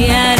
yeah.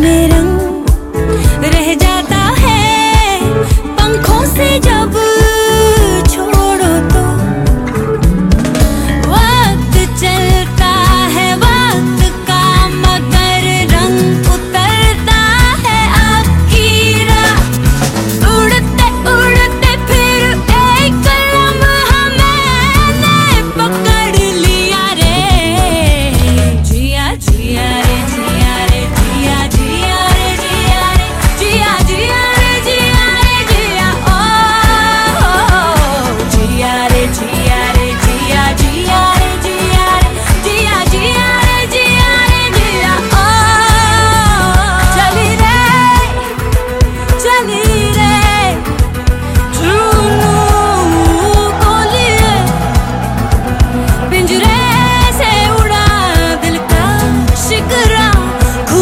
minute.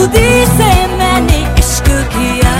खुदी से मैंने इश्क किया